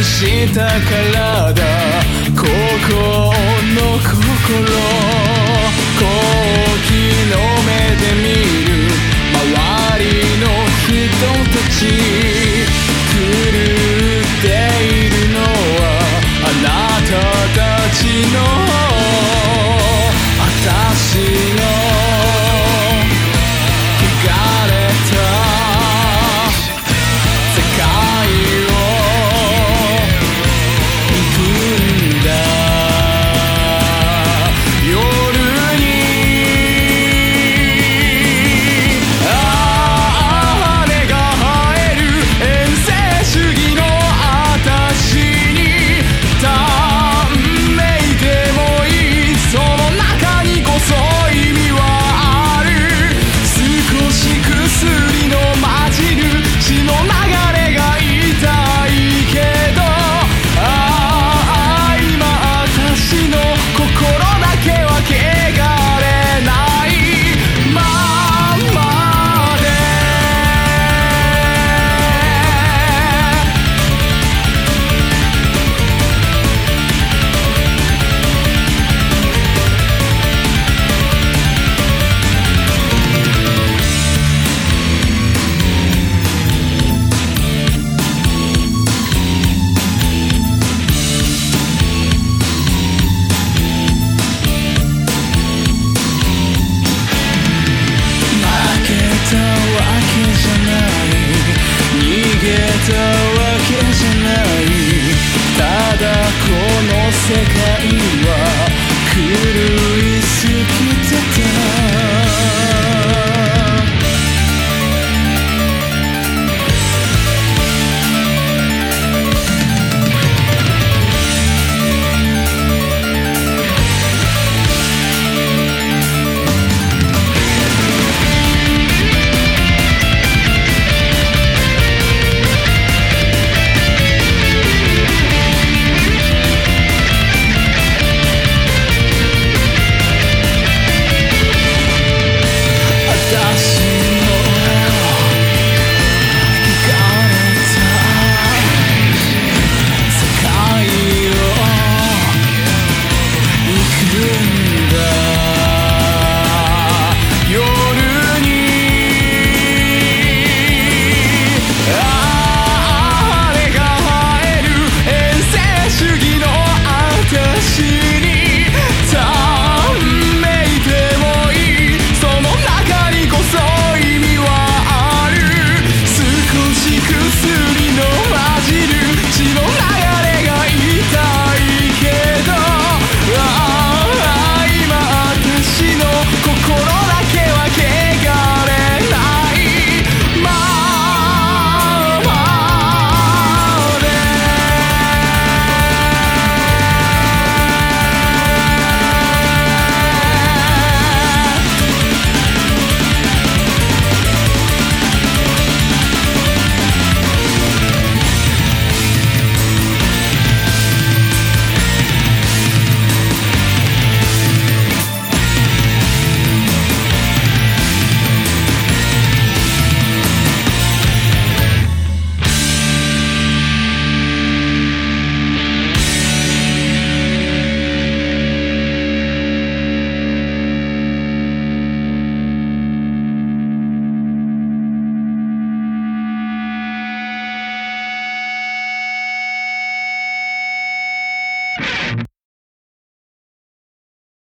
にしたからだここの心高貴の目で見る周りの人たち狂っているのはあなたたちの